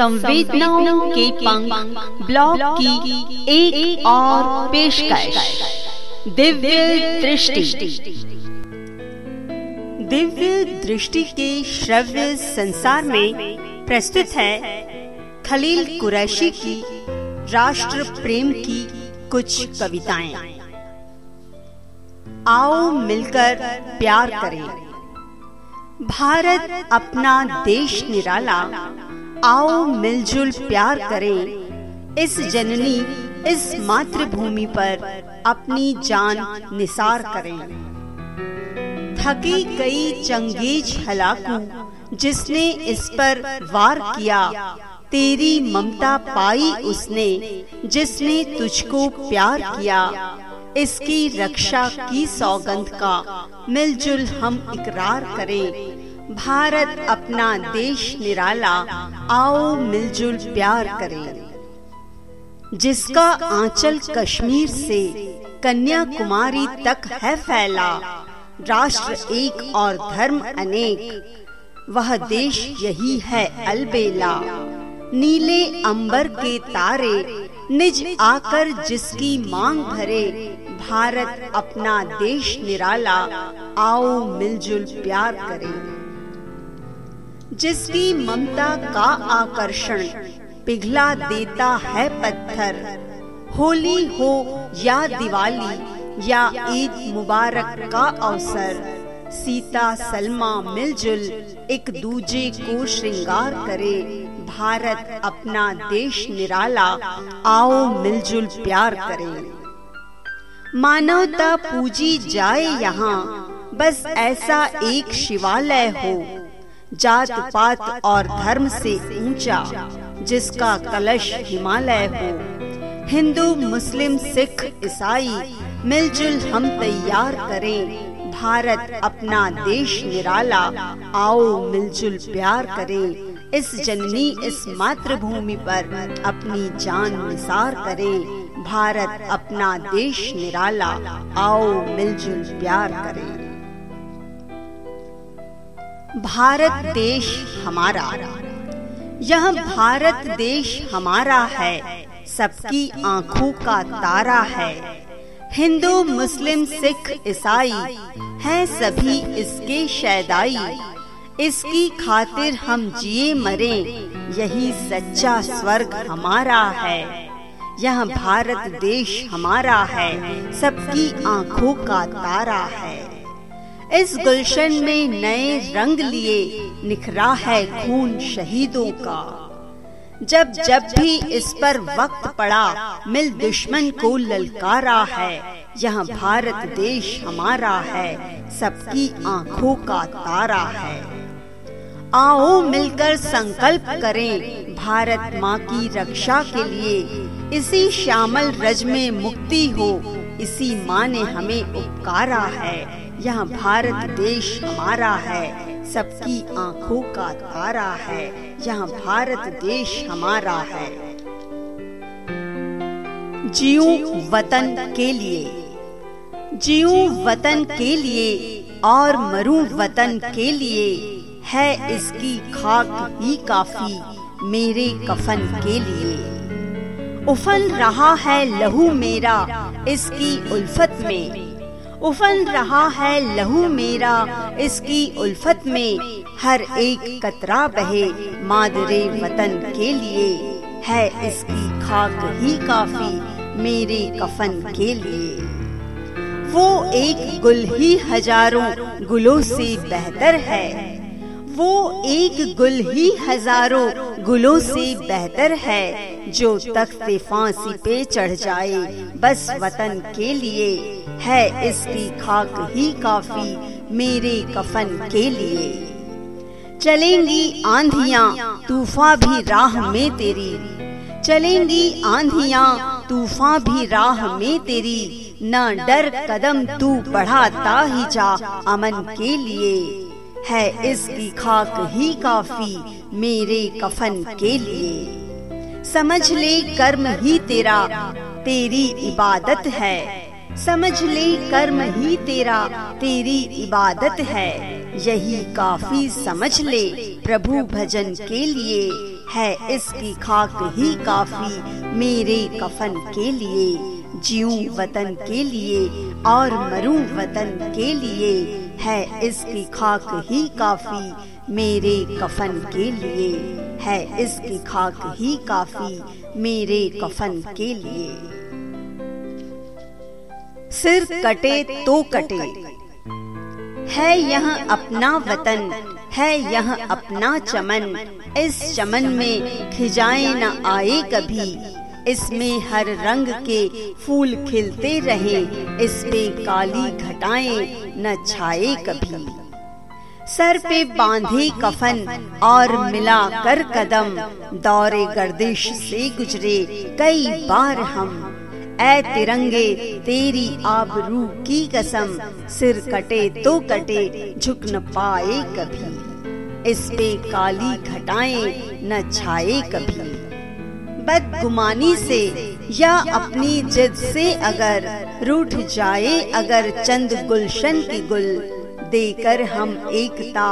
संवेदनाओं के पंख ब्लॉग की एक, एक और पेशकश। दिव्य दृष्टि। दिव्य दृष्टि के श्रव्य संसार में प्रस्तुत है खलील कुरैशी की राष्ट्र प्रेम की कुछ कविताएँ। आओ मिलकर प्यार करें। भारत अपना देश निराला आओ मिलजुल प्यार करें। इस जननी, इस मातृभूमि पर अपनी जान निसार करें। थकी गई चंगेज हलाकू, जिसने इस पर वार किया, तेरी ममता पाई उसने, जिसने तुझको प्यार किया। इसकी रक्षा की सौगंध का मिलजुल हम इकरार करें। भारत अपना देश निराला, आओ मिलजुल प्यार करें। जिसका आंचल कश्मीर से कन्याकुमारी तक है फैला, राष्ट्र एक और धर्म अनेक, वह देश यही है अलबेला। नीले अंबर के तारे निज आकर जिसकी मांग भरे, भारत अपना देश निराला, आओ मिलजुल प्यार करें। जिसकी ममता का आकर्षण, पिघला देता है पत्थर। होली हो या दिवाली, या ईद मुबारक का अवसर। सीता, सलमा, मिलजुल एक दूजे को श्रृंगार करे। भारत अपना देश निराला, आओ मिलजुल प्यार करे। मानवता पूजी जाए यहाँ, बस ऐसा एक शिवालय हो। जात पात और धर्म से ऊँचा जिसका कलश हिमालय हो। हिंदू मुस्लिम सिख ईसाई मिलजुल हम तैयार करें। भारत अपना देश निराला। आओ मिलजुल प्यार करें। इस जननी इस मातृभूमि पर अपनी जान निसार करें। भारत अपना देश निराला। आओ मिलजुल प्यार करें। भारत देश हमारा। यह भारत देश हमारा है, सबकी आँखों का तारा है। हिंदू, मुस्लिम, सिख, ईसाई हैं सभी इसके शैदाई इसकी खातिर हम जिए मरे, यही सच्चा स्वर्ग हमारा है। यह भारत देश हमारा है, सबकी आँखों का तारा है। इस गुलशन में नए रंग लिए निखरा है खून शहीदों का। जब जब भी इस पर वक्त पड़ा, मिल दुश्मन को ललकारा है। यह भारत देश हमारा है, सबकी आँखों का तारा है। आओ मिलकर संकल्प करें, भारत माँ की रक्षा के लिए। इसी श्यामल रज में मुक्ति हो, इसी माँ ने हमें उपकारा है। यह भारत देश हमारा है, सबकी आँखों का तारा है, यह भारत देश हमारा है। जियो वतन के लिए, जियो वतन के लिए और मरू वतन के लिए है इसकी खाक ही काफ़ी मेरे कफन के लिए। उफन रहा है लहू मेरा इसकी उल्फत में उफन रहा है लहू मेरा, इसकी उल्फत में हर एक कतरा बहे। मादरे वतन के लिए है इसकी खाक ही काफ़ी, मेरे कफन के लिए। वो एक गुल ही हज़ारों गुलों से बेहतर है। वो एक गुल ही हज़ारों गुलों से बेहतर है, जो तख्ते फांसी पे चढ़ जाए। बस वतन के लिए है इसकी खाक ही काफ़ी, मेरे कफन के लिए। चलेंगी आंधिया तूफा भी राह में तेरी। चलेंगी आंधिया तूफा भी राह में तेरी। न डर कदम तू बढ़ाता ही जा अमन के लिए। है इसकी खाक ही काफ़ी मेरे कफन के लिए। समझ ले कर्म ही तेरा, तेरी इबादत है। समझ ले कर्म ही तेरा, तेरी इबादत है। यही काफ़ी समझ ले प्रभु भजन के लिए। है इसकी खाक ही काफ़ी मेरे कफन के लिए। जीऊं वतन के लिए और मरूं वतन के लिए। है इसकी खाक ही काफ़ी मेरे कफन के लिए। है इसकी खाक ही काफ़ी मेरे कफन के लिए। सिर कटे तो कटे। है यह अपना वतन, है यह अपना चमन। इस चमन में खिजाए न आए कभी। इसमें हर रंग के फूल खिलते रहे, इस पे काली घटाएँ, न छाए कभी। सर पे बांधे कफन और मिला कर कदम, दौरे गर्दिश से गुजरे कई बार हम। ऐ तिरंगे, तेरी आबरू की कसम, सिर कटे तो कटे, झुक न पाए कभी। इस पे काली घटाएँ, न छाए कभी। बदगुमानी से या अपनी जिद से अगर रूठ जाए, अगर चंद गुलशन की गुल देकर हम एकता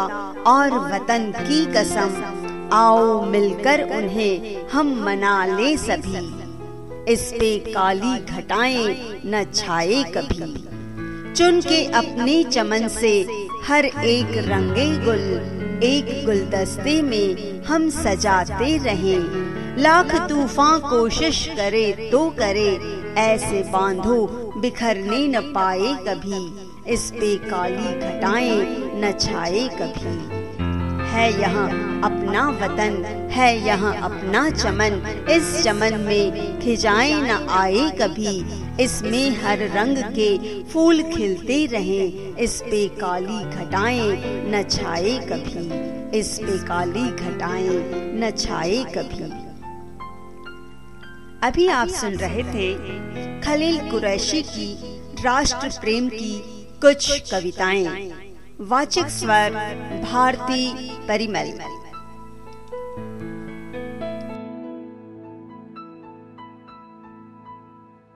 और वतन की कसम। आओ मिलकर उन्हें हम मना ले सभी। इस पे काली घटाएँ न छाए कभी। चुन के अपने चमन से हर एक रंगे गुल, एक गुलदस्ते में हम सजाते रहें। लाख तूफ़ान कोशिश करे तो करे, ऐसे बांधो, बिखरने न पाए कभी, इस पे काली घटाएँ, न छाए कभी। है यहाँ अपना वतन, है यहाँ अपना चमन, इस चमन में खिजाए न आए कभी, इसमें हर रंग के फूल खिलते रहें, इस पे काली घटाएँ, न छाए कभी, इस पे काली घटाएँ, न छाए कभी। अभी आप सुन रहे थे खलील कुरैशी की राष्ट्र प्रेम की कुछ कविताएँ। वाचक स्वर, भारती परिमल।